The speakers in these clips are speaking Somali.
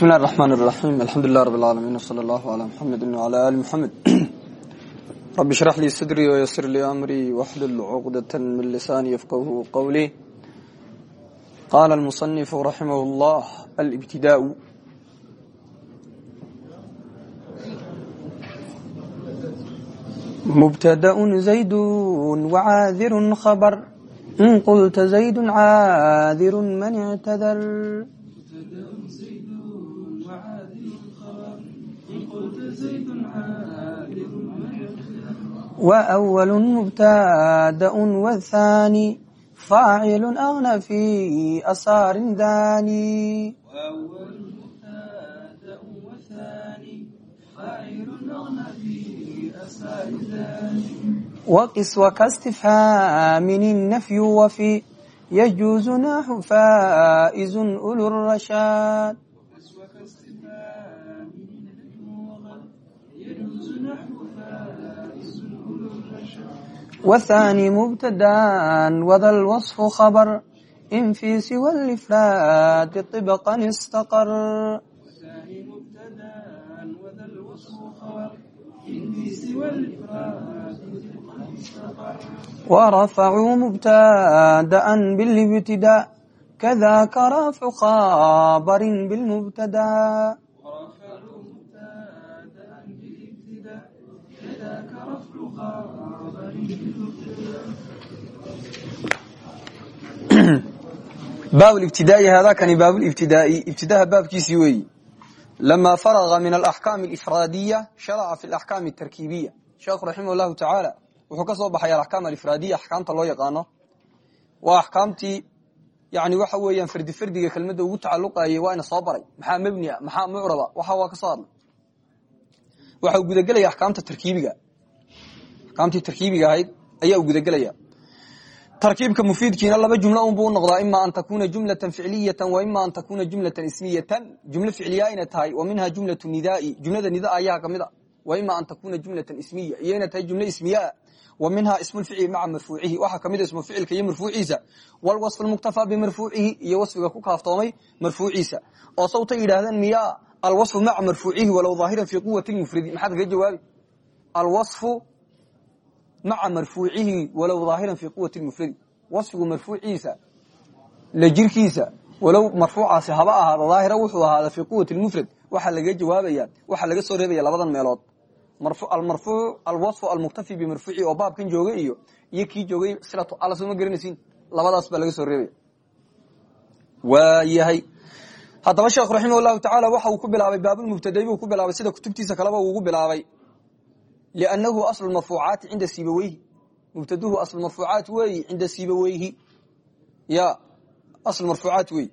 bismi اllahi الرحman الرaحيم alxamdu لlah رb العaalamiن وslى اllah عlى mxamedi وعlى ali mxamed rabi shrax lii sadrii وysir lii amrii wxlul cqdaة min lisani yfqhu qwlii qala الmuصنif raximah اllah alاbtidاء mbtadaأ zayd وcaadir khabr in qulta zayd caadir man اctadr وأول مبتدأ والثاني فاعل أغنى في أصار ذاني وقس وكاستفهام النفي وفي يجوز نحو فائز أولو الرشاد وثاني مبتدا وذا الوصف خبر إن في سوى الإفراد طبقا استقر ورفعوا مبتدا بالابتداء كذاك رفع خبر بالمبتدا baab ibtidaai haadakani baabulibtidaai ibtidaha baabkiisii weeyi. Lama faraga min alaxkaam alifraadiya sharaca fi alaxkaam atarkiibiya sheekhu raximah llahu tacaala wuxuu ka soo baxay alaxkaam alifraadiya axkaamta loo yaqaano. Waa axkaamtii yani waxa weeyaan fardi fardiga kelmadda ugu tacaluqayay waa ina soo baray. Maxaa mebnia maxaa mucraba? Waxa waa ka soo hadlay. Waxa gudagelaya akaamta tarkiibiga. Axkaamtii tarkiibiga ahayd ayaa gudagelaya tarkiibka mufiidkiina laba jumlo unbuu unoqdaa ima an takuna jumlatan ficliyatan wa an takuna jumlatan ismiyatan. Jumlo ficliya ayna tahay wa jumlatu nidaai. Jumlada nida ayaa ka mid a. An takuna jumlatan ismiya iyo ayna tahay jumlo ismiyaa wa minha ismuficli maca marfuucihi. Waxaa ka mid ismu ficilka iyo marfuuciisa. Walwasfu lmuktafaa bimarfuucihi iyo wasfiga ku kaaftoomay marfuuciisa. Oo sawta yidhaahdeen miyaa alwasfu maca marfuucihi walow aahiran fii quwati mufridi. Maxaad kaga jawaabi? Maca marfuucihi walow ظaahiran fi quwati mufradi wasfigu marfuuciisa la jirkiisa walow marfuucaasi haba ahaada daahira wuxuu ahaada fi quwati mufrad waxaa laga jawaabaya waxaa laga soo reebaya labadan meelood almarfuuc alwaصfu almuktafi bimarfuuci oo baabkan joogay iyo iyo kii joogay silatu alla sooma garanaysiin labadaas baa laga soo reebaya waa yahay haddaba sheekhu raximah tacaala waxa uu ku bilaabay baabulmubtadai buu ku bilaabay sida kutubtiisa kaleba uu ugu bilaabay liannahu aslu marfuucaati cinda sibaweyhi mubtaduhu asl marfuucaat weeyi cinda sibaweyhi ya asl marfuucaat weeyi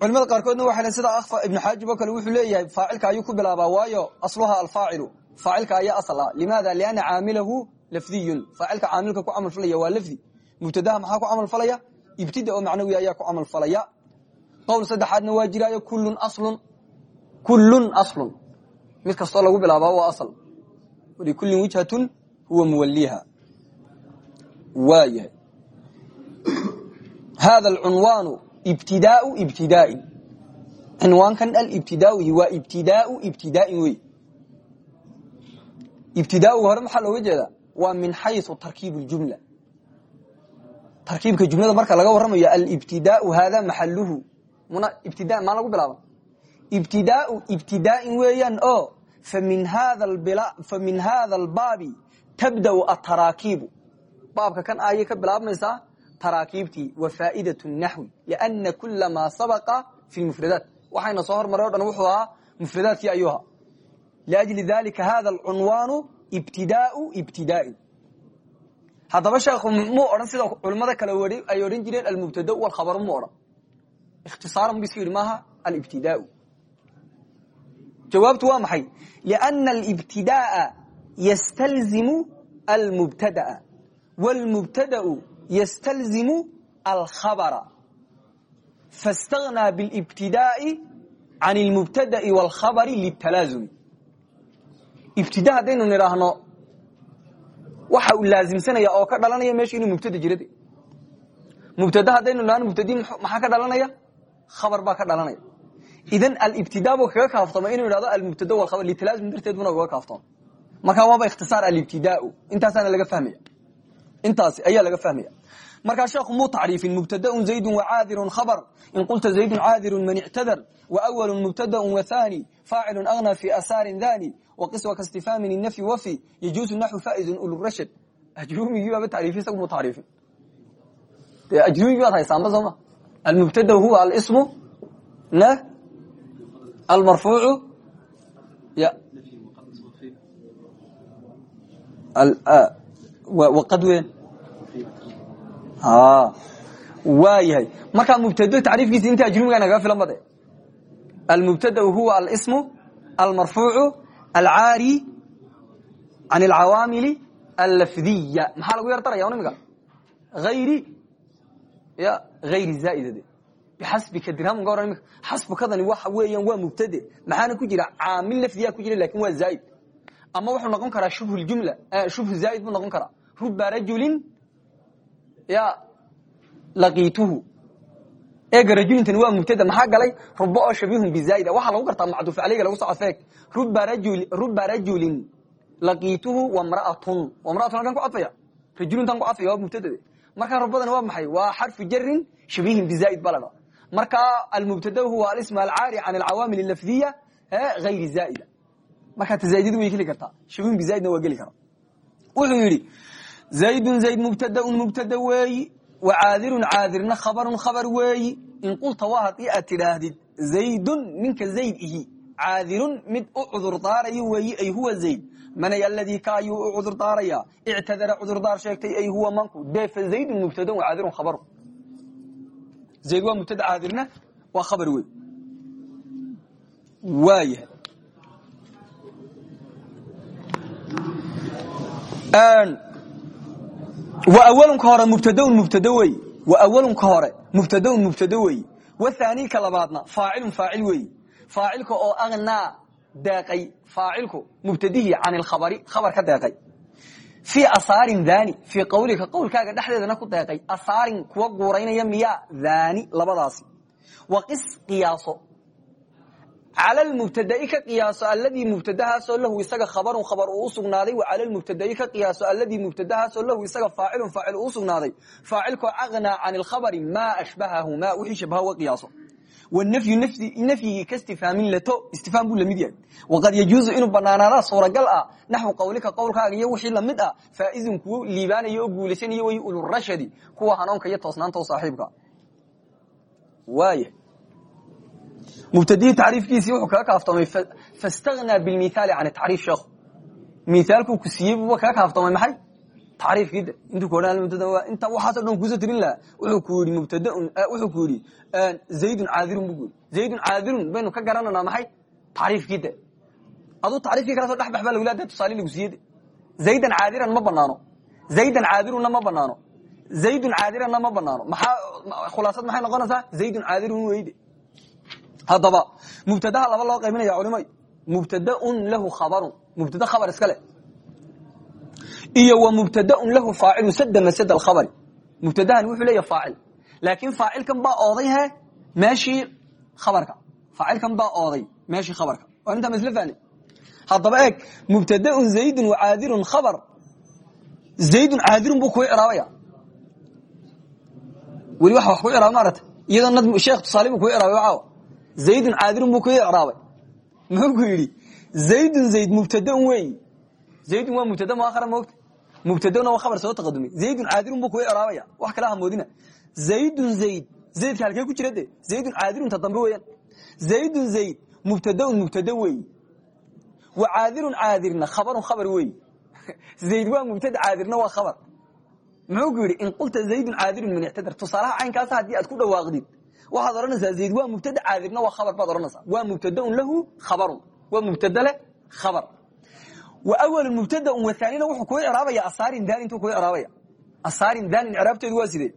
culimada qaarkoodna waxay sida ibnu xaajib oo kale wuxuu leeyahay faacilka ayuu ku bilaabaa waayo asluha alfaacilu faacilka ayaa asal ah limaada lianna caamilahu lafdiyun faacilka caamilka ku camal falaya waa lafdi mubtadaha maxaa ku camal falaya ibtida oo macnawi ayaa ku camal falaya qowl saddexaadna waa mid kastoo lagu bilaaba waa asal. Walikullin wijhatun huwa muwaliha waa yahay hada alcunwaanu ibtidaau ibtidaain. Cinwaankan alibtidaai waa ibtidaau ibtidaain wey. Ibtidaauga hore maxaa looga jeedaa? Waa min xayu tarkiib ljumla tarkiibka jumlada marka laga waramayo alibtidaau hada maxaluhu ibtida maa lagu bilaaba ibtidaau ibtidaain weeyaan o famin hada albaabi tabdau ataraakiibu baabka kan ayay ka bilaabmaysaa taraakiibtii wa faa'idat naxwi liana kula maa sabaqa fi mufradaat waxayna soo hormaray o dhan wuxuu ahaa mufradaadkii ayuu ahaa liajli dalika hada alcunwaanu ibtidaau ibtidaain haddaba sheekhu muu odhan sida culimmada kale ay odhan jireen almubtada walkhabaru mu odhan ikhtisaaran bu iska yidhi maaha alibtidaau jawaabtu waa maxay liana alibtidaaa yastalzimu almubtadaa wاlmubtadau yastalzimu alkhabara faاstagnaa biاlibtidaai can اlmubtada'i wاlkhabari litalaazumi ibtida haddaynu nidhaahno waxa uu laazimsanaya oo ka dhalanaya meesha inuu mubtada jirade mubtada haddaynu nidhahno mubtadi maxaa ka dhalanaya khabar baa ka dhalanaya idan alibtida buu kaga kaaftoma inuu idhahdo almubtada walkhabar litalaasim darteed buna ugaga kaaftoma markaa waaba ikhtisaar alibtidaau intaasaana laga fahmaya intaasi ayaa laga fahmaya markaa sheekhu muu tacriifin mubtadaun zaydun wacaadirun khabar. In qulta zaydun caadirun man ictadar waawalun mubtadaun wathani faacilun agna fi asaarin dhani waqiswa kastifaamin inafyi wafi yajuusu naxu faa'izun ulurashad ajrumigii baaba tacriifi isagu muu tacriifin. Dee ajrumigii baad haysaanba sooma almubtada huwa alismu almarfuucu? Waqad weyn? Waa yahay. Markaa mubtado tacriifkiisa inta ajrumiga nagaga filan bade. Almubtada huwa alsmu almarfuucu alcaari can alcawaamili allafdiya maxaa lagu yar daraya imika ayri ya ayri zaaidade bixasbika dirhamun ka oran imika xasbukadani waxa weeyaan waa mubtade maxaana ku jira caamil lafdiya ku jira laakiin waa zaaid ama wuxuu noqon karaa shubhu jumla shubhu zaaid buu noqon karaa ruba rajulin ya laqiituhu eega rajulintani waa mubtada maxaa galay ruba oo shabihun bizaaida waxaa lagu gartaa macduuf aleyga lagu soo afeeg ruba rajulin laqiituhu wamraatun wamraatun halkan ku cadfaya rajulintan ku cadfaya waa mubtadade markaa rubadani waa maxay waa xarfu jarin shabihin bizaaid ba la dhaa markaa almubtada huwa alism alcaari can alcawaamil lafdiya ayri zaaida markaa tazaidadu way geli kartaa shabihun bizaaidna waa geli karaa wuxuu yidhi zaydun zayd mubtadaun mubtada weeyi wacaadirun caadirna khabarun khabar weeyi in qulta waa haddii aad tidhaahdid zaydun ninka ihi caadirun mid u cudurdaarayo weeyi ay huwa zayd manay aladii ka ayuu u cudurdaaraya? Ictadara cudurdaar sheegtay ay huwa manku. Dee fa zaydun mubtada wacaadirun khabaru zayd waa mubtada caadirna waa khabar wey waaya awlka hore mubtadn mubtad wey awlka hore mubtadn mubtad wey wathani ka labaadna faacilun faacil wey faacilka oo agnaa deeqay faacilku mubtadihii can ilkhabari khabar ka deeqay fii asaarin dhani fii qawlika qowlkaaga dhexdeedana ku deeqay asaarin kuwa guuraynaya miyaa? Dhani labadaasi. Waqis qiyaaso cala lmubtadai ka qiyaaso aladii mubtadahaasoo lahu isaga khabarun khabar uu usugnaaday wa cala lmubtadai ka qiyaaso aladii mubtadahaasoo lahu isaga faacilun faacil uu usugnaaday faacilkoo agnaa can ilkhabari maa ashbahahu ma wixii shabaha uga qiyaaso nafyigii ka istifhaamin lato istifhaam buu la mid yahay waqad yajuuzu inuu banaanaada suuragal ah naxwu qawlika qowlkaaga iyo wixii la mid ah faa'izun kuwo liibaanayo oo guulaysanayo way ulurashadi kuwa hanuunka iyo toosnaanta u saaxiibka waaya mubtadihii tacriifkiisii wuxuu kaga kaaftoomay fastagnaa bilmithaali can tacriif sheekhu mithaalkuu ku siiyey buuba kaga kaaftoomay maxay tacriifkiida intuu ku inta waxaasoo dhan kuusoo tirin lahaa. Wuxuu ku yidhi mubtadaun wuxuu ku yidhi zaydun caadirun bu ku yidhi. Zaydun caadirun baynu ka garananaa maxay? Tacriifkiida aduu tacriifkii kala soo dhex bax baa lagu leedahay tusaale lagu siiyey zaydan caadiran ma banaano zaydan caadirunna ma banaano zaydun caadiranna ma banaano maxaa khulaasad maxay noqonaysaa? Zaydun caadirun weyde haddaba mubtadaha laba loo qaybinaya culimay. Mubtadaun lahu khabarun. Mubtada khabar iska le iyo wa mubtadaun lahu faacilu sada masad alkhabari mubtadahan wuxuu leeya faacil laakiin faacilkan baa ooday he meeshii khabarka. Faacilkan baa ooday meeshii khabarka. Waa intaa masle fahne haddaba eeg mubtadaun zaydun wacaadirun khabar. Zaydun caadirun buu kuu ciraabaya weli waxa wax ku ciraaba maarata iyadoo nad sheekh tusaale buu kuu ciraabay caawa zaydun caadirun buu ku icraabay. Muxuu ku yidhi zaydun zayd mubtadaun weeyi zaydun waa mubtada muakhara moogta mubtadana waa khabar soo taqadumay zaydun caadirun buu ku icraabaya wax kala hamoodina zaydun zayd zaydka halkee ku jira de zaydun caadirun ta dambe weeyaan zaydun zayd mubtadaun mubtada weeyi wa caadirun caadirna khabarun khabar weeyi zayd waa mubtada caadirna waa khabar muxuu ku yidhi in qulta zaydun caadirun min ictadar tusaalaha caynkaasa haddii aad ku dhawaaqdid waxaad odhanaysaa zayd waa mubtada caadirna waa khabar baad odhanaysaa waa mubtadaun lahu khabarun waa mubtada leh khabar wa awalu mubtadaun wathaanina wuxuu kuu icraabaya asaarin daan intuu kuu icraabaya asaarin daanin icraabteedu waa sidee?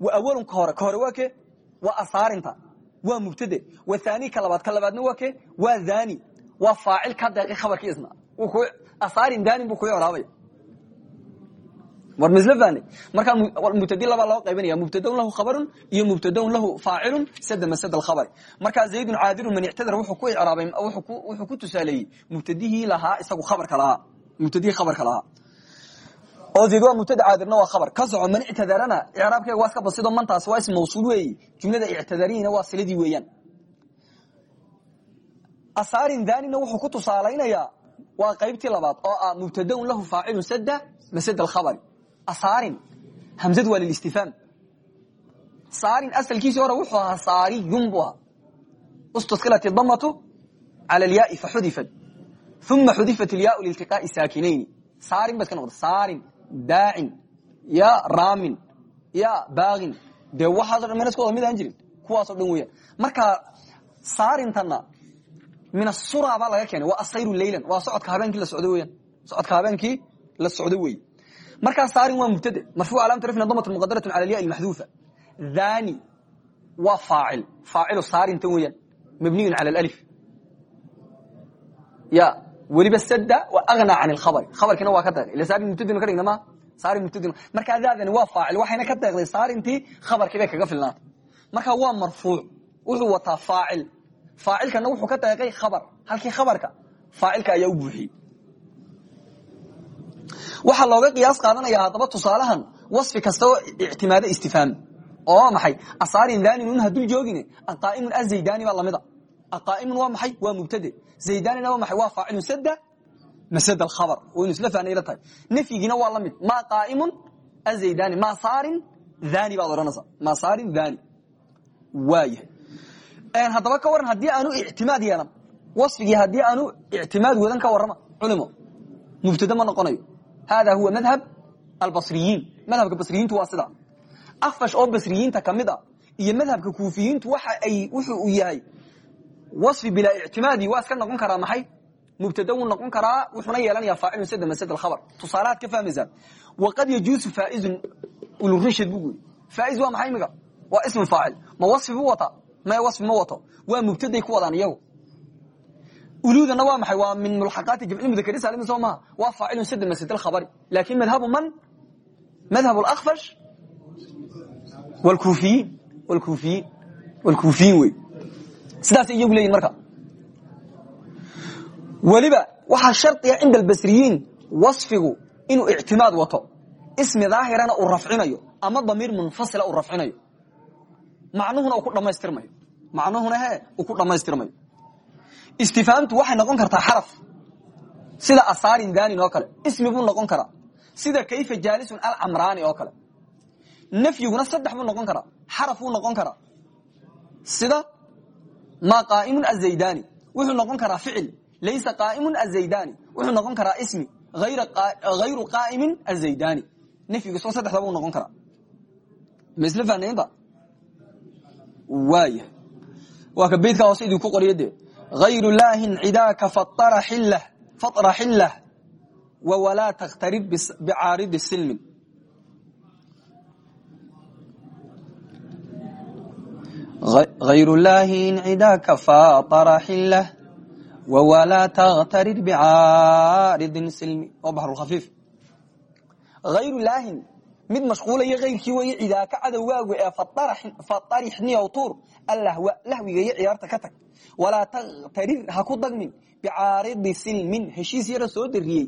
Wa awalun ka hore ka hore waa ke waa asaarinta. Waa mubtade. Wathaani ka labaad ka labaadna waa ke waa dhani waa faacil ka deeqay khabarkii isna asaarin daanin buu kuu icraabaya war misl fahne markaa mubtadi labaa loo qaybanaya mubtadaun lahu khabarun iyo mubtadaun lahu faacilun sada masad alkhabari markaa zaydun caadirun man ictadar wuxuu ku icraabay wuxuu ku tusaaleeyey mubtadihii lahaa isagu khabarka lahaa. Mubtadihii khabarka lahaa. Oo zayd waa mubtada caadirna waa khabar. Ka soco man ictadarana icraabkeega waa iska basido mantaas waa ism mawsuul weeyi. Jumlada ictadariyina waa siladii weeyaan. Asaarin danina wuxuu ku tusaalaynayaa waa qaybtii labaad oo ah mubtadaun lahu faacilun sada masad alkhabari asaarin hamzadu waa lilistifhaam saarin asalkiisii hore wuxuu ahaa saariyun buu ahaa ustuskilat damatu cala alyaai faxudifat uma xudifat ilyaau liiltiqaai saakinayni saarin ba iska noqda saarin daacin ya raamin ya baagin dee waxaaso dhan mena wada mid aan jirin kuwaasoo dhan weeyaan marka saarintana min asura baa laga keenay waa asayru leylan waa socodka habeenkii la socdo weeyaan socodka habeenkii la socdo wey markaa saarin waa mubtade marfuu calaamatu rafna damat muqadarat cala alya maxduufa. Dhani waa faacil. Faacilu saarintan weeyaan. Mabniyun cala alif. Ya weliba sada wa agna can alkhabari khabarkiina waa ka deeqay ila saarin mubtadinu ka dhigna ma? Saarin mubtadinu markaa daadani waa faacil. Waxayna ka deeqday saarintii khabarkii bay kaga filnaatay. Marka waa marfuuc. Wuxuu wataa faacil. Faacilkana wuxuu ka deeqay khabar. Halkii khabarka faacilka ayaa u buuxiyey waxaa looga qiyaas qaadanaya haddaba tusaalahan wasfi kastao ictimaado istifhaam oo maxay? Asaarin daninun hadul joogin aqaa'imun azaydani baa lamida aqaa'imun waa maxay? Waa mubtade. Zaydanina waa maxay? Waa faacilun sada masad alkhabar. Waynu isla fahnayla tahay. Nafyigiina waa la mid ma qaa'imun azaydani ma saarin dhani baad odhanaysa ma saarin dhani waayahay haddaba ka waran haddii aanu ictimaad yeelan wasfigii haddii aanu ictimaad wadan ka warrama culimo mubtade ma noqonayo hada huwa madhab albasriyiin madhabka basriyiintu waa sida akfash oo basriyiinta ka mid a iyo madhabka kuufiyiintu waxa ay wuxuu u yahay wasfi bilaa ictimaadi waa iska noqon karaa maxay mubtada wuu noqon karaa wuxuuna yeelanaya faacilun sada masad alkhabar tusaalahaad ka fahmaysaa waqad yajuusu faaizun ulurashad buu yiri faaiz waa maxay imiga waa ismu faacil ma wasfi buu wataa maya wasfi ma wato waa mubtaday ku wadaan iyagu uludana waa maxay? Waa min mulxaqaati jamci mudakari saalimi soo maha waa faacilun sada masad alkhabari. Laakin madhabu man? Madhab alakfash wlkuufiyiin wlkuufiyiin wlkuufiyiin wey. Sidaasay iyagu leeyihiin marka. Weliba waxaa shardiga cinda albasriyiin wasfigu inuu ictimaad wato. Ismi daahirana uu rafcinayo ama damiir munfasila uu rafcinayo. Macnuhuna ku dhamaystirmayo macnuhuna he ku dhammaystirmayo istifhaamtu waxay noqon kartaa xaraf. Sida asaarin danin oo kale ismi buu noqon karaa. Sida kayfa jaalisun alcamraani oo kale nafyiguna saddex buu noqon karaa xaraf buu noqon karaa. Sida ma qaaimun azaydani wuxuu noqon karaa ficil laysa qaaimun azaydani wuxuu noqon karaa ismi hayru qaaimin azaydani nafyigu isoo saddexda buu noqon karaa. Ma isla fahnaynta waaya. Waa ka beydka hoose idinku qoriyo dee hayru laahin cidaaka fatara xillah fatra xillah wawalaa takhtarib bicaaridi silmin غayr laahin cidaaka faطara xilah wwalaa takhtarir bicaaridin silmi waa baxrulkhafiif hayru laahin mid mashquulaya kayrkii weeye cidaaka cadowgaagu ee fatarixniyow tuur allahwa lahwiga iyo ciyaarta ka tag walaa takhtarir ha ku dagmin bicaaridi silmin heshiis yara soo dariyey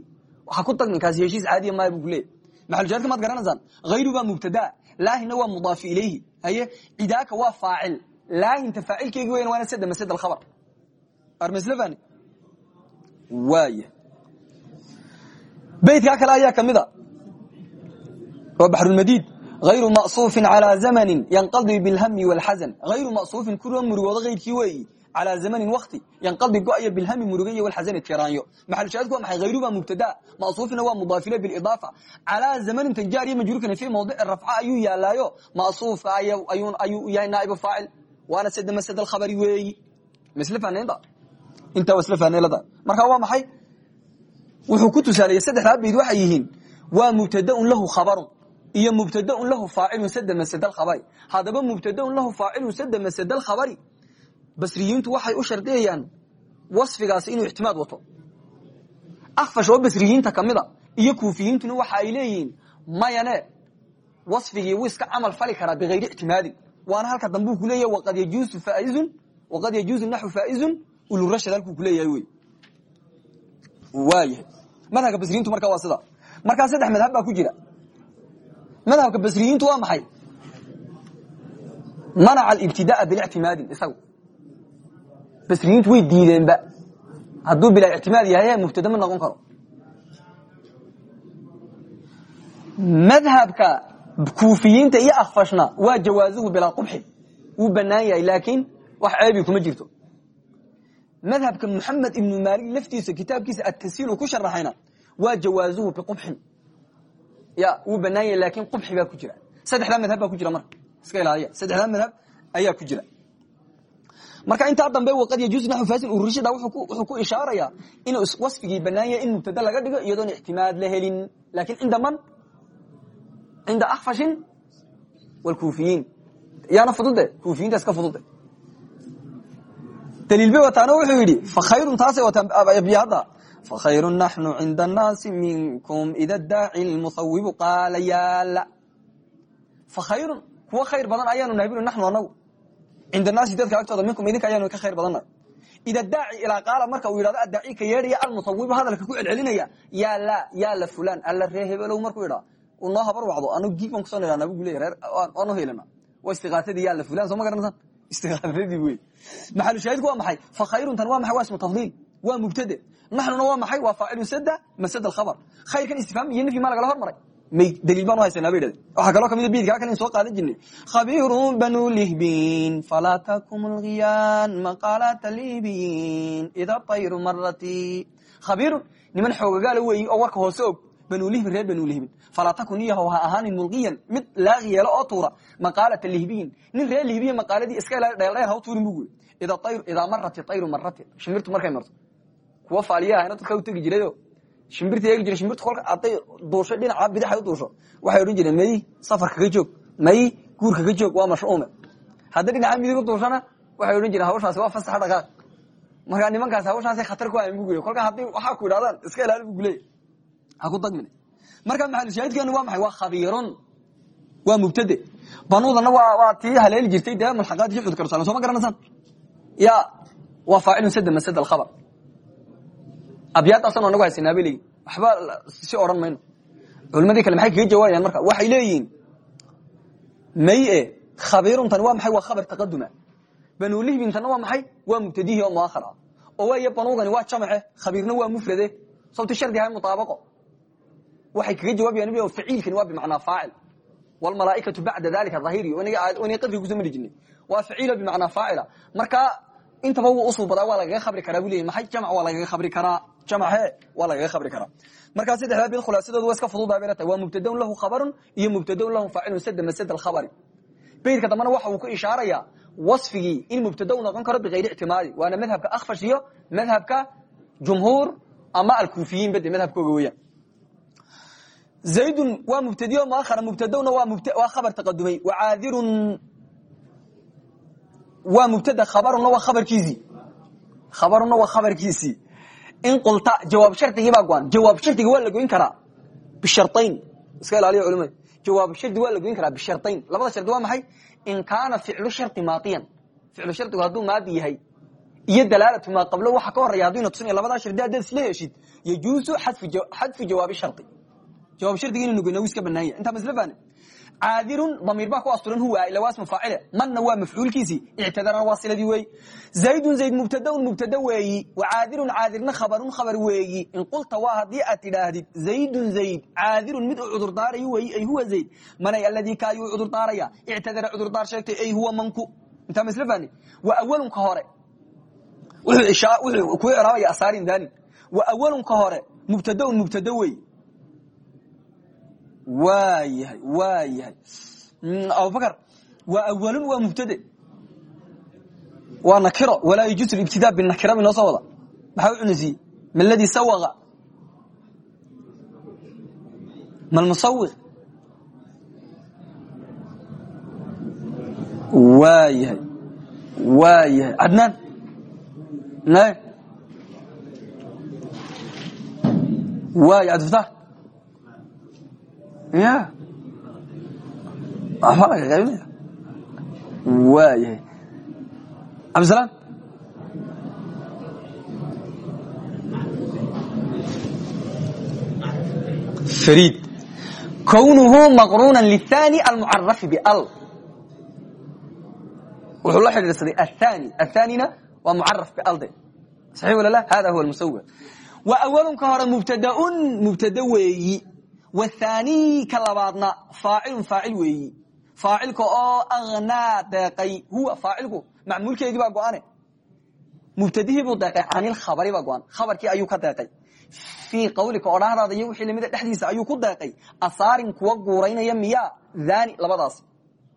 ha ku dagmin kaasi heshiis caadiya maaya bu kuleeyay maxalushaadka maad garanaysaan hayru baa mubtadaa laahina waa mudaafi ilayhi. Haye cidaaka waa faacil. Laahinta faacilkeegi weyan waana sada masad alkhabar armaslafani waaya beytkaa kale ayaa ka mid a waa baxrulmadiid hayru maqsuufin calaa zamanin yanqadi bilhami wاlxasan hayru maqsuufin kuwa murugooda kayrkii weeyi calaa zamanin wakti yanqadi go'aya bilhami muruga iyo walxasani tiraanyo maxalushaadku waa maxay hayru baa mubtada maqsuufina waa mudaafile bilidaafa calaa zamanin tanjaariya majruurkana fii mawdici rafca ayuu yaalaayo maqsuufka ayuu yahay naaibu faacil waana sada masad alkhabari weeyi masle fahnaynta intaa wasla fahnelada marka waa maxay wuxuu ku tusaaleeyey saddexdaa bayd waxay yihiin waa mubtadaun lahu khabarun iyo mubtadaun lahu faacilun sada masad alkhabari haddaba mubtadaun lahu faacilun sada masad alkhabari basriyiintu waxay u shardiyayaan wasfigaasi inuu ixtimaad wato. Akfash oo basriyiinta kamida iyo kuufiyiintuna waxa ay leeyihiin mayane wasfigii wuu iska camal fali karaa bigayri ictimaadin waana halka dambuu yajuusu faizun waqad yajuuzu naxu faizun ulurashad halkuu kuleeyahay wey waayahay. Madhabka basriyiintu marka waa sida. Markaa saddex madhab baa ku jira. Madhabka basriyiintu waa maxay? Manaca alibtidaa bilictimaadin isagu basriyiintu way diideenba hadduu bilaa ictimaad yahay mubtada ma noqon karo. Madhabka kuufiyiinta iyo akfashna waa jawaazuhu bilaa qubxin. Wuu banaan yahay laakiin wax ceebi kuma jirto. Madhabka muxamed ibnu maalik laftiisa kitaabkiisa atasiil ku sharaxayna waa jawaazuhu biqubxin. Ya wuu banaan yahay laakin qubxi baa ku jira. Saddexdaa madhab baa ku jira marka iska ilaaliya. Saddexdaa madhab ayaa ku jira marka intaa dambe waqad yajuuzu naxu fasin ururshada wuxuu ku ishaaraya inuu wasfigii banaan yahay in mubtada laga dhigo iyadoon ictimaad la helin. Lakin cinda man? Cinda akfashin wlkuufiyiin yaana fudude? Kuufiyiinta iska fudude. Daliil bay wataano wuxuu yidhi fakhayrun taasay wataan hadda fakhayru naxnu cinda annaasi minkum ida daaci lmusawibu qaala yaalla fakhayrun kuwa khayr badan ayaanu nahay bui naxnu anagu cinda naasi dadka agtooda minkum idinka ayaanu ka khayr badannahay ida daaci ilaa qaala marka uu yidhahdo addaaci ka yeedhaya almusawibu hadalka ku celcelinaya. Yaa la yaa la fulan alla ree hebelow markuu idhaa uu noo habar wacdo anagu giig baan kuso nidhana bu leya reer waanu helana waa istiqaasadii yaa la fulan soo ma garanaysan istiqaasadii wey. Maxalu shaahidku waa maxay? Fa khayruntan waa maxay? Waa ismu tafdiil waa mubtade. Naxnuna waa maxay? Waa faacilu sada masad alkhabar. Khayrkan istifhaam iyo nafyi maa lagala hormaray may daliil baan haysanaa bay dhahde waxaa kaloo kamida biidkaa kale soo qaadan jirnay khabiirun banu lihbin falaa takum lghiyan maqaalata libiyin ida tayru marati khabiirun niman xoogagaala weeyi oo warka hoose og banulihbin reer banulihbin falaa takun iyahow ha ahaanin mulqiyan mid laaqi yeelo oo tuura maqaalata lihbiyin nin reer lihbiya maqaaladii iska ilaali dheeldheer ha tuurin bu ui idaa marati tayru marati shimbirtu markay marto kuwa faaliyaahana dadka u tegi jirayo shimbirta eegi jira shimbirtu kolka hadday duusho dhinaca bidaxay u duusho. Waxay odhan jireen may safar kaga joog may guur kaga joog waa mashcuume hadday dhinaca midig u duushona waxay odhan jireen hawshaasi waa fasaxa dhaqaaq markaa nimankaasi hawshaasay khatar ku hayan buguy kolka haddii waxaa ku idhahdaan iska ilaali bu guleya ha ku dagmin marka maxalushaahidkeenu waa maxay? Waa khabiirun. Waa mubtade. Banuudana waa tii haleeli jirtay dee mulxaqaat juxud karsan soo ma garanaysaan? Ya waa faacilun sada masad alkhabar abyaadaasaan anagu haysanaa bay leeyihiin waxba si odhan mayno. Culimadii kale maxay kaga jawaabayaan marka? Waxay leeyihiin maye khabiiruntani waa maxay? Waa khabar taqaduma banulihbintana waa maxay? Waa mubtadihi oo muakhar ah oo waaya banuugani waa jamace khabiirna waa mufrade. Sabti shardi ahay mutaabaqo. Waxay kaga jawaabayaan ficiilkani waa bimacnaa faacil. Wlmalaaikatu bacda dalika ahiri ina qadriga kuso mari jirnay waa ficiilo bimacnaa faacila. Marka intaba wuu usuubadaa waa lagaga khabri karaa bu leyahy maxay jamc waa lagaga khabri karaa? Jamce waa lagaga khabri karaa. Markaa saddexdaa bid khulaasadoodu waa iska fududaa bay la tahay waa mubtadaun lahu khabarun iyo mubtadaun lahu faacilun sada masad alkhabari. Beydka dambena waxa uu ku ishaarayaa wasfigii in mubtada u noqon karo bikayri ictimaadi waana madhabka akfash iyo madhabka jumhuur ama alkuufiyiin bade madhabkooga weeyaan. Zaydun waa mubtadiyo muahara mubtadowna waa khabar taqadumay. Wacaadirun waa mubtada khabaruna waa khabarkiisii khabaruna waa khabarkiisii in qulta jawaab shardigii baa go-an. Jawaab shardiga waa la goyn karaa bisharayn iska ilaaliya culimada. Jawaab shardi waa la goyn karaa bisharayn labada shardi waa maxay? In kaana ficlu shardi maadiyan ficlu shardigu hadduu maadi yahay iyo dalaalatu maa qablo waxa ka horeya hadduu ina tusinaya labadaa shardi haddaad isla heshid yajuusu xadfu jawaabi shardi jawaab shardiga inu nugoyna wu iska banaanya intaa masla fahne caadirun damiir baa ku asturan huwa ila waa ismu faacile manna waa mafcuulkiisii ictadarana waa siladii weeyi zaydun zayd mubtadaun mubtada weeyi wacaadirun caadirna khabarun khabar weeyi in qulta waa haddii aad tidhaahdid zaydun zayd caadirun mid u cudurdaarayo weeyi ay huwa zayd manay aladii ka ayuu cudurdaaraya ictadara cudurdaar sheegtay ay huwa manku intaa masla fahne wa awalunka hore wuxuu ku iraabaya asaarin wa waa yahay waa yahay abubakr waa awalun waa mubtade. Waa nakiro walaa yajuusu ibtidaa binakira inoo soo wada. Maxaa u cunisiye ma ladii sawaqa? Ma lmusawiq waa yahay waa yahay cadnaan waay cabdifatax ya waxba laga qaybinaya waayahay. Cabdisalaam fariid. Kwnuhu maqruna lthani almucarafi bal wuxuu la xidhiidsaday athani. Athanina waa mucaraf balde saxix wala la? Hada huwa musawa wa awalun ka hore mubtadaun. Mubtada weeyi wathani ka labaadna faacilun faacil weeyi faacilka oo agnaa deeqay huwa faacilku macmuulkeedii baa go-ane mubtadihii buu deeqay canilkhabari baa go-an khabarkii ayuu ka deeqay fii qawlika odhaahdaada iyo wixii lamida dhexdiisa ayuu ku deeqay asaarin kuwa guuraynaya miya dhani labadaasi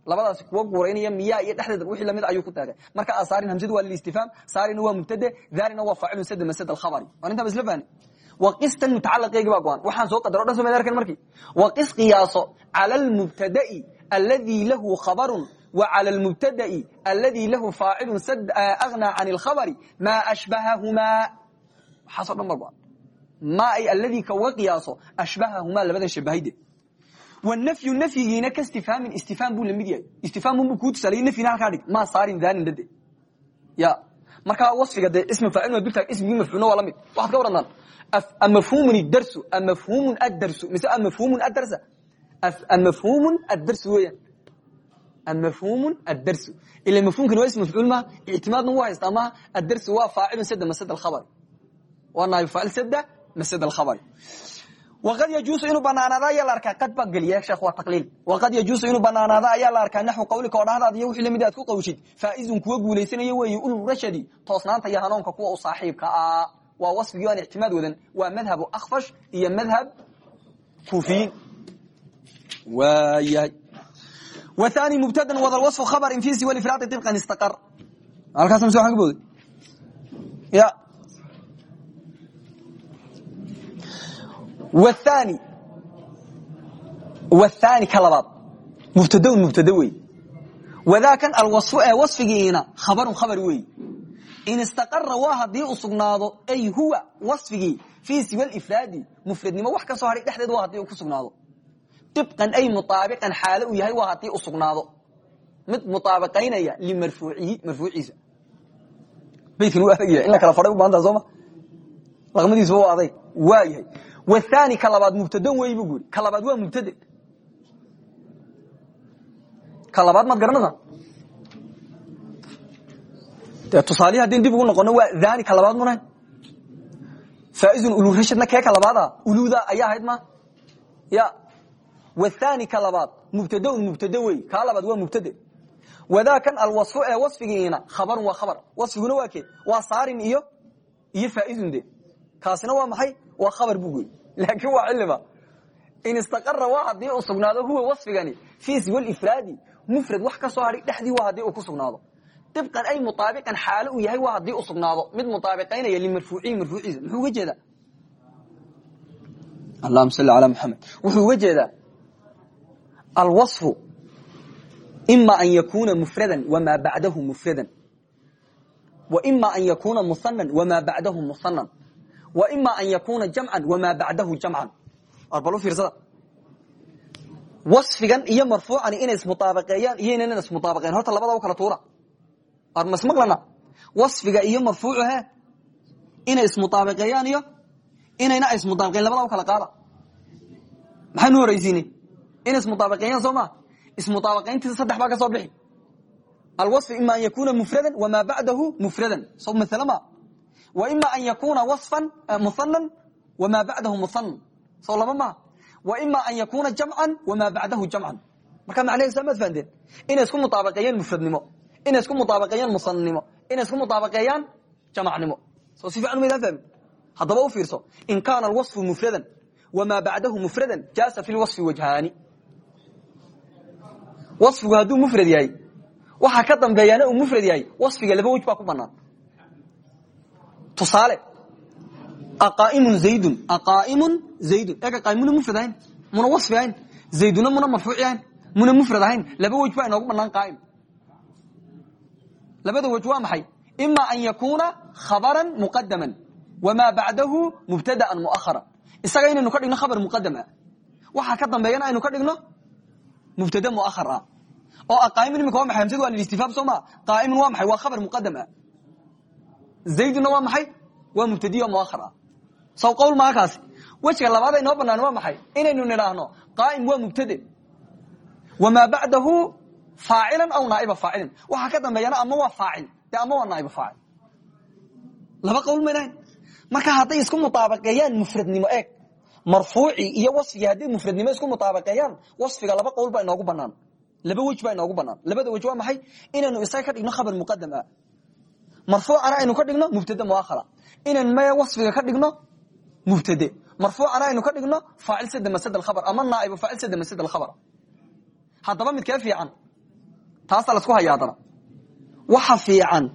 labadaasi kuwa guuraynaya miya iyo dhexdeeda wixii la mid ayuu ku deeqay marka asaarin hamsadu waa lilistifhaam saarina waa mubtade dhanina waa faacilun sada masad alkhabari waa intaa isla fahni waqistan mutacalaqeegi baa go-an. Waxaan soo qadaro dhan soo arkan markii. Waqis qiyaaso cala almubtada'i alladii lahu khabarun wa cala almubtada'i alladii lahu faacilun aghnaa can alkhabari maa ashbahahumaa waxaaso dhan baa go-an. Ma ay aladii ka uga qiyaaso ashbahahumaa labadan shabahayde. Wanafyu nafyigiina ka istifhaamin istifhaam buu la mid yahay. Istifhaambu kuu tusaalaye nafyina halkaa dhig. Maa saarin danin dade ya markaa wasfiga dee ismi faacil ma dultaag ismigii mafcuulna waa la mid. Waxaad ka warantaan amafhumun darsu amafhumun addarsu mise amafhumun addarsa? Amafhumun addarsu weeyaan. Amafhumun addarsu. Ila mafhumkani waa ismi mafcuul maha ictimaadna wuu haystaa maha addarsu waa faacilun sada masad alkhabar. Waa naayib faacil sada masad alkhabari waqad yajuusu inuu banaanaado ayaa la arkaa qad baa geliya sheekh waa taqliil waqad yajuusu inuu banaanaado ayaa la arkaa naxwu qawlika oo dhahdaada iyo wixii la mid aad ku qawshid faa'izun kuwa guulaysanaya weeye ul rashadi toosnaanta iyo hanuunka kuwa u saaxiibka ah waa wasfigii aan ictimaad wadan waa madhabu akhfash iyo madhab kuufiyiin waayahay wathani mubtadan wada wasfu khabarin fi siwa ifraadi ibqan istaqar halkaas mise waxaan ka booday ya aani ka labaad mubtadn mubtad wey wadaakan alwafu ee wasfigiina khabarun khabar wey in istaqara waa haddii u sugnaado ay huwa wasfigii fii siwalifraadi mufradnimo wax ka soo hadhay dhexdeed waa haddii uu ku sugnaado ibqan ay muaabiqan xaale uu yahay waa haddii u sugnaado mid muaabaqaynaya limarfuucihi marfuuciisa baydkan w adg in la kala fadhay u wthaani ka labaad mubtadon wey buu uri ka labaad waa mubtade. Ka labaad maad garanasa de tusaalihi hadin dib ugu noqono waa dhani ka labaad munahayn faaisun ulurashadna kee ka labaada uluda ayaa ahayd ma? Ya. Wthaani ka labaad mubtadon mubtade wey. Kaa labaad waa mubtade. Wadaakan alwasfu ee wasfigiina khabarun waa khabar. Wasfiguna waa waa khabar bu goy. Laakiin waa cilima in istaqara waa haddii uu sugnaado huwa waصfigani fii siwa ifraadi mufrad wax ka soo hadhay dhexdii waa haddii uu ku sugnaado. Ibqan ay muaabiqan xaalo uu yahay waa haddii uu sugnaado. Mid muaabiqaynaya limarfuucihi marfuuciisa muxuu uga jeedaa? Allahuma salli ala muxamed wuxuu uga jeedaa? Alwaصfu ima an yakuna mufradan wama bacdahu mufradan. Wa ima an yakuna muhanan wama bacdahu muhanan wa ima an yakuna jamca wmaa bacdahu jamca bal iirsada wafigan iyo marfuucan inay ismuaabaeeyaan iyo inaynan ismuaabaeen horta labada u kala tuura. Masmalana wafiga iyo marfuucuhe inay ismuaabaeeyaan iyo inayna ismuaabaeen labada u kala qaada. Maxaynu horaysiine inay ismuaabaeeyaan soo ma? Ismuaabaeyntiisa saddex baa ka soo bixi. Alwafi ima an yakuna mufradan wmaa bacdahu mufradan. So maslema ima an yakuna waصfan muhanan wama bacdahu muhanan soo laba maha wa ima an yakuna jamcan wama bacdahu jamcan marka macnaheedu maad fahanteen inay isku muaabaqeeyaan mufradnimo inay isku muaabaqeeyaan musanannimo inay isku muaabaqeeyaan jamacnimo soo si fiican maydaan fahmin haddaba u fiirso in kaana alwaصfu mufradan wama bacdahu mufradan jaasa fi lwaصfi wajhaani waصfigu hadduu mufrad yahay waxaa ka dambeeyaana uu mufrad yahay waصfiga laba wej baa ku banaan tusaale. Aqaa'imun zaydun. Aqaa'imun zaydun. Eeg aqaa'imuna mufrad ahayn muna waصfi ahayn zayduna muna marfuuci ahayn muna mufrad ahayn laba wej baa inoogu banaan qaa'im. Labada wej waa maxay? Ima an yakuna khabaran muqadaman wama bacdahu mubtadaan muahara isaga inaynu ka dhigno khabar muqadam ah waxaa ka dambeeyana aynu ka dhigno mubtade muahar ah oo aqaa'imun imika waa maxay? Hamsadu waa lilistifhaam soo maa qaa'imun waa maxay? Waa khabar muqadam ah zayduna waa maxay? Waa mubtadiyo muahar ah. Saw qowl maa kaasi wejiga labaad aynoo banaan waa maxay? Inaynu nidhaahno qaa'im waa mubtade wamaa bacdahu faacilan aw naaiba faacilin waxaa ka dambeeyana ama waa faacil de ama waa naaiba faacil laba qowl maynahayn marka hadday isku mutaabaqeeyaan mufradnimo eeg. Marfuuci iyo wasfigi hadday mufradnimo isku mutaabaqeeyaan wasfiga laba qowl baa inoogu banaan laba wej baa inoogu banaan labada wej waa maxay? Inaynu isaga ka dhigno khabar muqadam ah marfuucana aynu ka dhigno mubtade muahara inaynu maya wasfiga ka dhigno mubtade. Marfuucana aynu ka dhigno faacil sada masad khabar. Ama naaibu faacil sada masad khabar. Haddaba midkee fiican? Taasaa lasku hayaa adana waxa fiican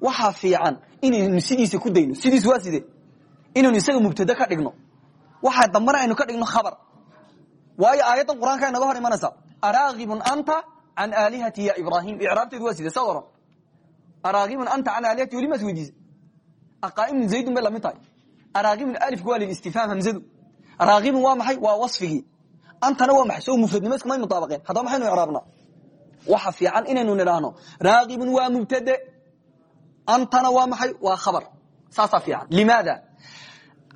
waxaa fiican inaynu sidiisa ku dayno. Sidiis waa side inaynu isaga mubtade ka dhigno. Waxa dambana aynu ka dhigno khabar. Waayo aayaddan qur'aanka inaga hor imanaysa. Araagibun anta can aalihati ya ibrahim icraabteedu waa side araagibun anta can aalihati weli maas weydiisa aqaa'imun zaydun bay la mid tahay araagibun alifku waa lilistifhaam hamzadu raagibun waa maxay? Waa wasfigii antana waa maxay? So mufradnimo iskumay mutaabaqeen haddaba maxaynu icraabnaa waxa fiican inaynu nidhaahno. Raagibun waa mubtade. Antana waa maxay? Waa khabar. Saasaa fiican. Limaada?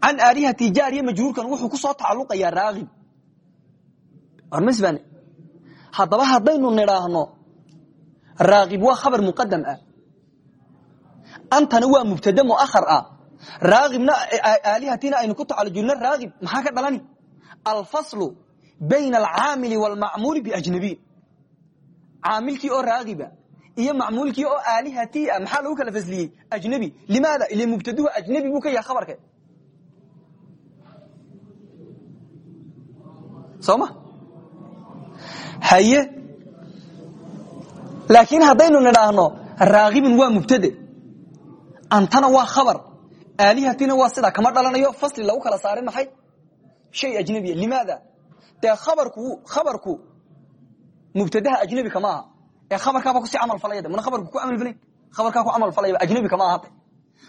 Can aalihati jaariya majhuurkan wuxuu ku soo tacaluqayaa raagib. Haddaba haddaynu nidhaahno raagib waa khabar muqadam ah antana waa mubtade muahar ah raagibna aalihatina aynu ku tacalujulno raagib maxaa ka dhalani? Alfaslu bayna alcaamili waalmacmuuli biajnabiyin caamilkii oo raagiba iyo macmuulkii oo aalihati ah maxaa lagu kala fasliyey? Ajnabi. Limaada? Ile mubtaduhu ajnabi buu ka yahay khabarke soo ma haye. Laakiin haddaynu nidhaahno raagibun waa mubtade antana waa khabar. Aalihatina waa sidaa kama dhalanayo fasli lagu kala saaray maxay? Shay ajnabiya limaada? Dee khabarku khabarku mubtadaha ajnabi kama aha. Ee khabarkaaba ku sii camal falaya mana khabarku ku camal falayn? Khabarkaa ku camal falaya ajnabi kama ahate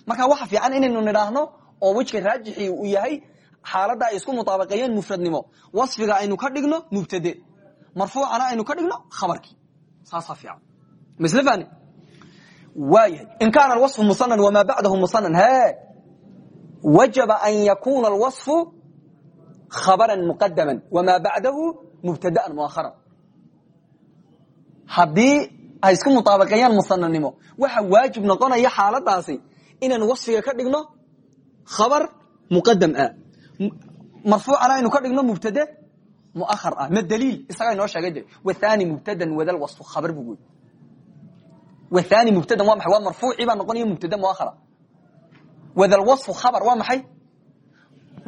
marka waxa fiican inaynu nidhaahno oo wejka raajixi uu yahay xaaladda isku mutaabaqeeyeen mufradnimo. Wasfiga aynu ka dhigno mubtade. Marfuucana aynu ka dhigno khabarkii. Saasaa fiican. Fani waayahay in kaana alwaصfu musanan wamaa bacdahu musanan he wajaba an yakuna alwaصfu khabaran muqadaman wamaa bacdahu mubtadaan muaharan haddii ay isku mutaabaqeeyaan musananimo waxa waajib noqonaya xaaladaasi inaan wasfiga ka dhigno khabar muqadam ah marfuucana aynu ka dhigno mubtade muahar ah ma daliil isagaa inoo sheegay de wathani mubtadan wadal wasfu khabar buu wey wathani mubtadan waa maxay waa marfuucii baa noqonaya mubtade muahara wadal wasfu khabar waa maxay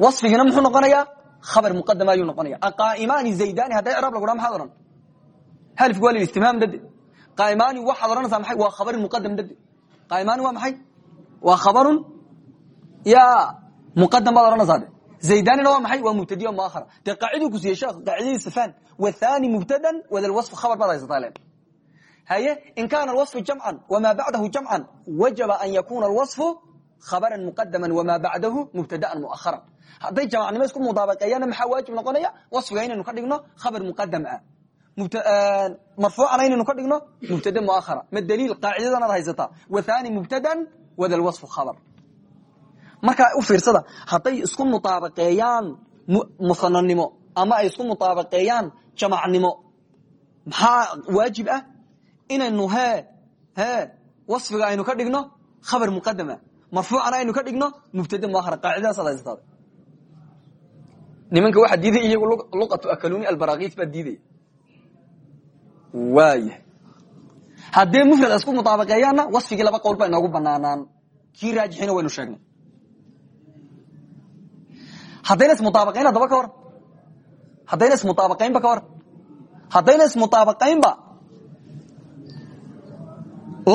wasfigina muxuu noqonayaa khabar muqadam ayuu noqonaya aqaa'imaani zaydani hadday icraab lagu dhaha maxaad odhan halifku waa lilistifhaam dade qaa'imaani waxaad odhanaysaa maxay waa khabarin muqadam dade qaa'imaani waa maxay waa khabarun ya muqadam baad odhanaysaa de zaydanina waa maxay waa mubtadiya muahara dee qaaciduu ku siiyey sheekh qaacidadii sifaan wathani mubtadan wadal wasfu khabar baad haysataa haye in kaana alwaصfu jamcan wma bacdahu jamcan wajaba an yakuna alwaصfu khabaran muqadaman wma bacdahu mubtadaan muaharan hadday jamacnimo isku mudaabaqeeyaanna maxaa waajib noqonaya wasfiga inaynu ka dhigno khabar muqadam ah marfuucana inaynu ka dhigno mubtade muahara ma daliil qaacidadanaad haysataa wathani mubtadan wadal wasfu khabar markaa u fiirsada hadday isku mudaabaqeeyaan musananimo ama ay isku mudaabaqeeyaan jamacnimo maxaa waajib ah inaynu he he wasfiga aynu ka dhigno khabar muqadama marfuucana aynu ka dhigno mubtade muahara qaacidadaas ad haysataa nimanka waxaa diiday iyagu luqatu akaluni albarakis baa diidaya waaya haddee mufrad isku mudaabaqeeyaanna wasfigii laba qowl baa inoogu banaanaan kii raajixina waynu sheegnay. Haddayna ismudaabaqayn haddaba ka waran haddayna ismudaabaqaynba ka waran haddayna ismudaabaqaynba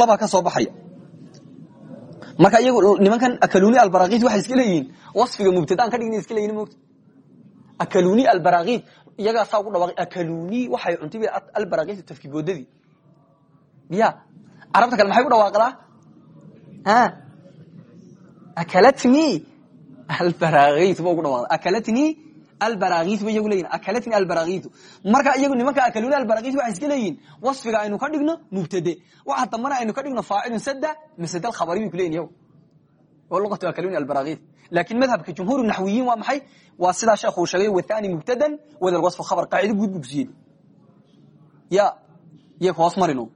laba ka soo baxaya. Marka iyagu nimankan akaluni albarakis waxay iska leeyihiin wasfiga mubtadaan ka dhigna iska leeyihiin mogta akaluni albarakis iyagaa saa ugu dhawaaqay akaluni waxay cuntay albarakis tafkiboodadii ya carabta kale maxay u dhawaaqdaa akalatni albarakis ba ugu dhawaaqda akalatni albarakit ba iyagu leyihin akalatni albarakit marka iyagu nimanka akaluna albarakit waxay iska leeyihiin wasfiga aynu ka dhigno mubtade waxa dambana aynu ka dhigno faacilun sada masad alkhabari bay kuleyihin iyagu. Oo luqatu akaluni albarakit laakiin madhabka jumhuur naxwiyiin waa maxay? Waa sidaa sheekh uu sheegay wathani mubtadan wada wasfu khabar. Qaacido guud buu kusiyey ya iyo hoos marino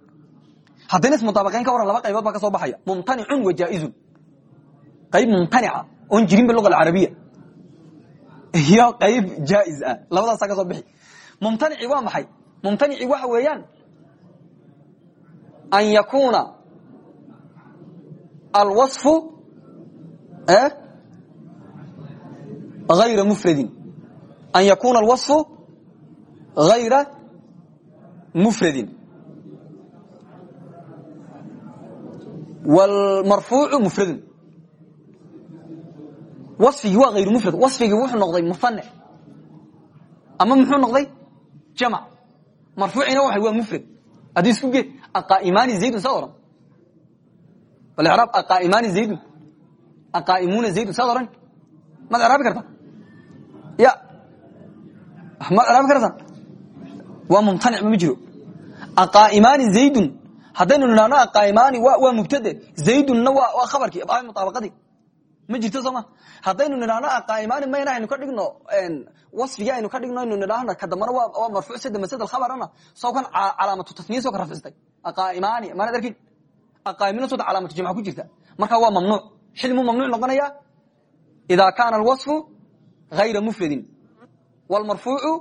haddayna ismudaabaqayn ka waran laba qaybood baa ka soo baxaya. Mumtanicun wa jaa'izun. Qayb mumtanica oon jirinba luga alcarabiya iyo qayb jaaiz ah labadaasaa ka soo bixi mumtanici waa maxay mumtanici waxa weeyaan an yakuna alwaصfu ayra mufradin an yakuna alwaصfu غayra mufradin wاlmarfuucu mufradun waصfigii waa ayru mufrad waصfigii wuxuu noqday muanic ama muxuu noqday? Jamc marfuucina waa mufrad. Haddii isku ge aqa'imaani zaydun saad ohan bal raab aqa'imaani zaydun. Aqa'imuuna zaydun saad ohan maad eraabi kartaa ya. Maad eraabi kartaa waa mumtanic ma jiro. Aqa'imaani zaydun. Haddaynu nidhahno aqa'imaani waa mubtade. Zaydunna waa khabarkii muaabaqadii ma jirto sooma haddaynu nidhaahno aqaimaani mayna aynu ka dhigno wasfigii aynu ka dhigno aynu nidhaahno ka dambana waa marfuuc sida masad alkhabarana soo kan calaamatu tasniya soo ka rafcistay aqaimaani maanad arkin. Aqaimina sooda calaamatu jamca ku jirta. Marka waa mamnuuc. Xilmuu mamnuuc noqonayaa idaa kaana alwasfu hayra mufradin. Wlmarfuucu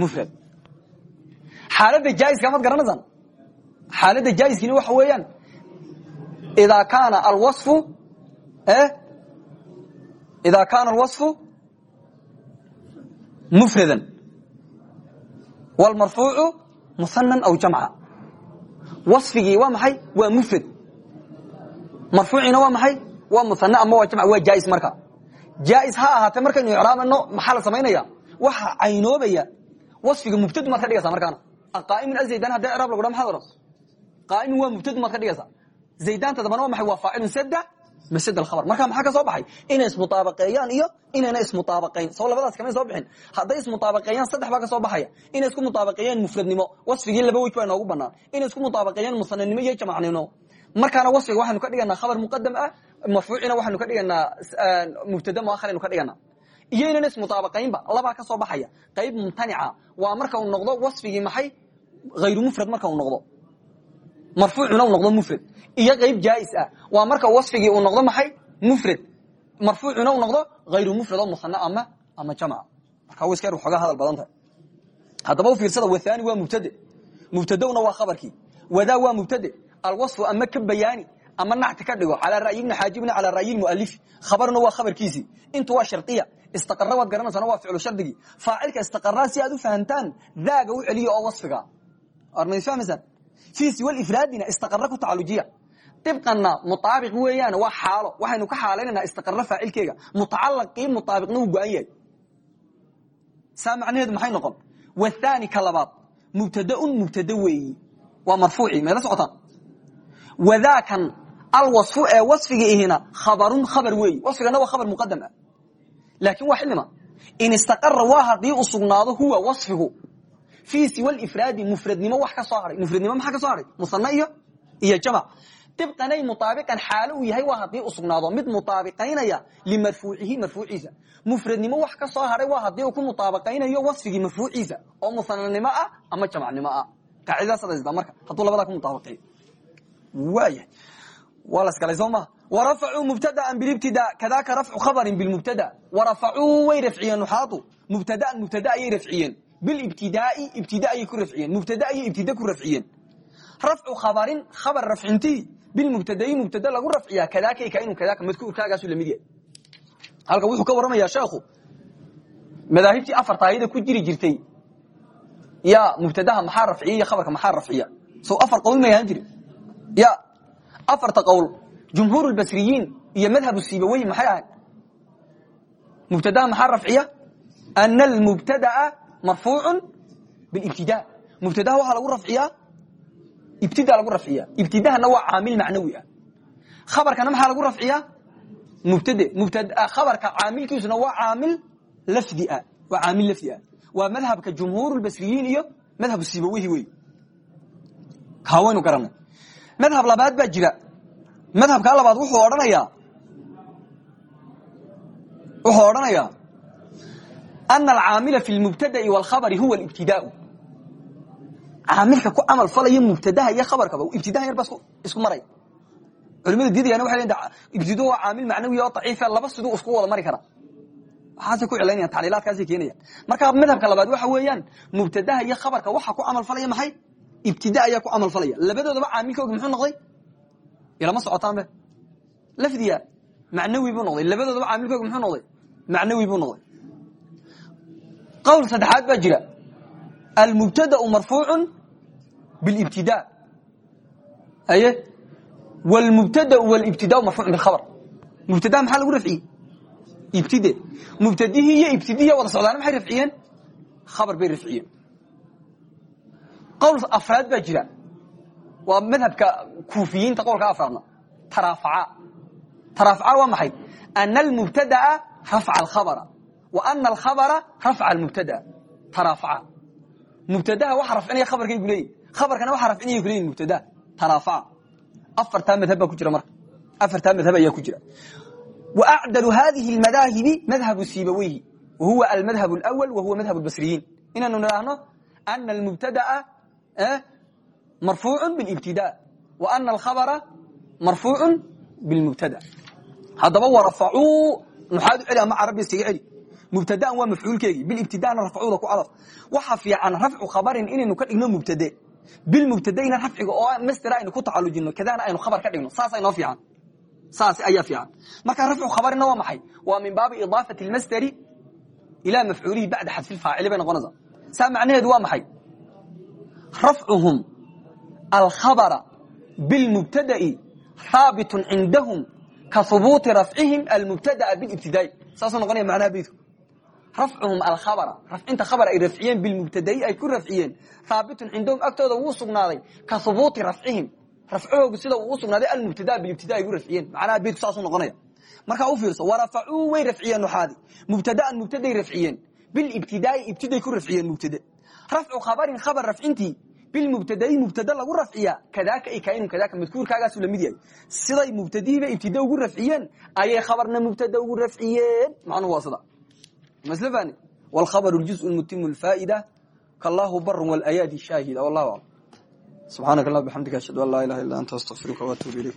mufrad. Xaaladda jaa'iska maad garanaysaan? Xaaladda jaa'iskiina waxa weeyaan? Idaa kaana alwasfu eh, ida kaana alwaصfu mufrada wاlmarfuucu musanan aw jamca waصfigii waa maxay waa mufrad marfuuciina waa maxay waa musane ama waa jamc waa jaais marka jaais ha ahaatee markaynu icraabano maxaa la samaynaya waxa caynoobaya waصfiga mubtadu maad ka dhigaysa markaana aqaa'imun azaydan hadee icraab lagu dha maxaad odhan qaa'imun waa mubtadu maad ka dhigaysa zaydanta dambana waa maxay waa faacilun sada masd abar marka maxaa ka soo baxay? Inay ismuaabaqeeyaan iyo inayna ismuaabaqayn soo labadaas kamay soo bixin. Hadday ismuaabaqeeyaan saddex baa ka soo baxaya. Inay isku muaabaqeeyaan mufradnimo. Wasfigii laba wej baa inoogu banaan inay isku muaabaqeeyaan musananimo iyo jamacnimo. Markaana wasfiga waxaynu ka dhiganaa khabar muqadam ah marfuucina waxaynu ka dhiganaa mubtada muaharaynu ka dhiganaa iyo inayna ismuaabaqaynba labaa ka soo baxaya. Qayb mumtanica waa marka uu noqdo wasfigii maxay? Hayru mufrad marka uu noqdo marfuucuna uu noqdo mufrad iyo qayb jaais ah. Waa marka wasfigii uu noqdo maxay? Mufrad marfuucuna uu noqdo hayru mufrad oo musana ama ama jamca marka iska xoogaa hadal badan tahay. Haddaba u fiirsada wathani waa mubtade mubtadowna waa khabarkii. Wadaa waa mubtade alwaصfu ama ka bayaani ama nacti ka dhigo calaa ra'yi ibni xaajibna calaa ra'yi mualifi khabarna waa khabarkiisii. Intu waa shardiya istaqara waad garanaysana waa ficlu shardigii. Faacilka istaqaraa si aad u fahamtaan daaga u celiya oo wasfiga. Arma isfahmaysaan fii siwa ifraadina istaqara ku tacalujiya ibkana muaabiq weeyaan waa xaalo waxaynu ka xaalaynana istaqara faacilkeega mutacalaqii muaabiqna uu go-an yahay. Saa maxay noqon? Wathani ka labaad mubtadaun mubtada weeyi. Waa marfuuci mayla socotaan. Wadaakan alwaصfu ee wasfiga ihina khabarun khabar weeyi. Wasfigana waa khabar muqadam ah. Waa xilima in istaqara waa haddii u huwa wasfigu fii siwa ifraadi mufradnimo wax ka soo haray. Mufradnimo maxaa ka soo haray? Musane iyo iyo jamc ibqanay muaabiqan xaalo uu yahay waa haddii u sugnaado. Mid muaabiqaynaya limarfuucihi marfuuciisa. Mufradnimo wax ka soo haray waa haddii uu ku muaabiqaynayo wasfigii marfuuciisa. Oo musananimo ah ama jamcnimo ah. Qaacidadaasada marka hadduu labadaa ku muaabiqeeyo waaya waa la isgalay soo maha warafacuu mubtadaan bilibtida. Kadaka rafcu khabarin bilmubtada. Warafacuu way rafciyeen nuxaadu. Mubtadaan mubtada ayay rafciyeen bilibtidaai ibtida ayay ku rafciyeen mubtada ayay ibtida ku rafciyeen rafcu khabarin khabar rafcintii bilmubtadayi mubtada lagu rafciyaa kadaakayka inuu kadaaka madkuurkaagaasu la mid yahay halka wuxuu ka warramayaa sheekhu madaahibtii afarta ayada ku jiri jirtay ya mubtadaha maxaa rafciya iyo khabarka maxaa rafciya so afar qowl may ahaan jiri ya afarta qowl jumhuur lbasriyiin iyo madhab siibawey maxay ahayd mubtadaha maxaa rafciya ana almubtadaa marfuucu bilibtida. Mubtadaha waxaa lagu rafciyaa? Ibtida lagu rafciya ibtidahana waa caamil macnawi ah. Khabarkana maxaa lagu rafciyaa? Mubtade mubta khabarka caamilkiisuna waa caamil lafdi ah. Waa caamil lafdi ah. Waa madhabka jumhuur basriyiin iyo madhab sibawihi wey kaa waynu garanay. Madhab labaad baa jira. Madhabkaa labaad wuxuu odhanayaa. Wuxuu odhanayaa ana alcaamila fi lmubtada'i wاlkhabari huwa ibtidaau caamilka ku camal falaya mubtadaha iyo khabarkaba ibtidaha yar baa isku maraya culimada diidayana waxay leeyihiin ibtido waa caamil macnawi oo daciifa laba siduu isku wada mari kara waxaasay ku cilaynayaan tacliilaadkaasay keenayaan marka madhabka labaad waxa weeyaan mubtadaha iyo khabarka waxa ku camal falaya maxay ibtida ayaa ku camal falaya labadoodaba caamilkooga muxuu noqday ilama socotaanbe lafdiya macnawi buu noqday labadoodaba caamilkooga muxuu noqday macnawi buu noqday qowl saddexaad baa jira almubtadau marfuucu bilibtida aye wlmubtadau wlibtidau marfuuc bilkhabr mubtada maxaa lagu rafciyey ibtide mubtadihii iyo ibtidihi wada socdaana maxay rafciyeen khabar bay rafciyeen qowl afraad baa jira waa madhabka kuufiyiinta qowlka afraadna taraafaca taraafaca waa maxay ana almubtadaa rafca alkhabra ana alkhabra rafca almubtadaa taraafaca mubtadaha waxa rafcinaya khabarkay ku leeyihin khabarkana waxa rafcinaya ku leyihin mubtada taraafaca afartaa madhab baa ku jira marka afartaa madhab ayaa ku jira waacdalu hadihi اmadaahibi madhabu sibaweyhi wahuwa almadhab اlأwl wahuwa madhab اbasriyiin inaanu nidhaahno ana almubtadaa marfuucu biاlibtida wa ana alkhabra marfuucu bilmubtada haddaba warafacuu nuxaadu celi ama carabi iskaga celi mubtadaan waa mafcuulkeegii bilibtidana rafcuuda ku cadaf waxa fiican rafcu khabarin inaynu ka dhigno mubtade. Bilmubtadayna rafciga oo mastera aynu ku tacalujino kadana aynu khabar ka dhigno. Saasa inoo fiican. Saas ayaa fiican. Marka rafcu khabarina waa maxay? Waa min baabi idaafati lmasteri ilaa mafcuulihi bacda xadfi faacili bay noqonaysaa. Saa macnaheedu waa maxay? Rafcuhum alkhabra bilmubtada'i haabitun cindahum ka hubuuti rafcihim almubtadaa bilibtidaai saasuu noqonaya macnaha beydku rafcuhum alkhabra rafcinta khabar ay rafciyeen bilmubtada'i ay ku rafciyeen. Haabitun cindahum agtooda wuu sugnaaday ka hubuuti rafcihim. Rafcahoogu sida uu usugnaaday almubtada bilibtida ay gu rafciyeen. Macnaha beydku saasuu noqonaya. Markaa u fiirso warafacuu way rafciyeen nuxaadi mubtadaan mubtaday rafciyeen. Bilibtidaai ibtiday ku rafciyeen mubtade rafcu khabarin khabar rafcintii bilmubtadai mubtada lagu rafciya kadaaka ay kainun kadaaka madkuurkaagaasu la mid yahay. Siday mubtadihiiba ibtida ugu rafciyeen ayay khabarna mubtada ugu rafciyeen. Macnuhu waa sida masl fani wlkhabru juزء mutimu faa'ida kallahu baru wlayaadi shaahida wallahu aclam subxaanaka allah bxamdika ashhadu an laa ilaha illa anta astaqfiruka waatuubu ilayk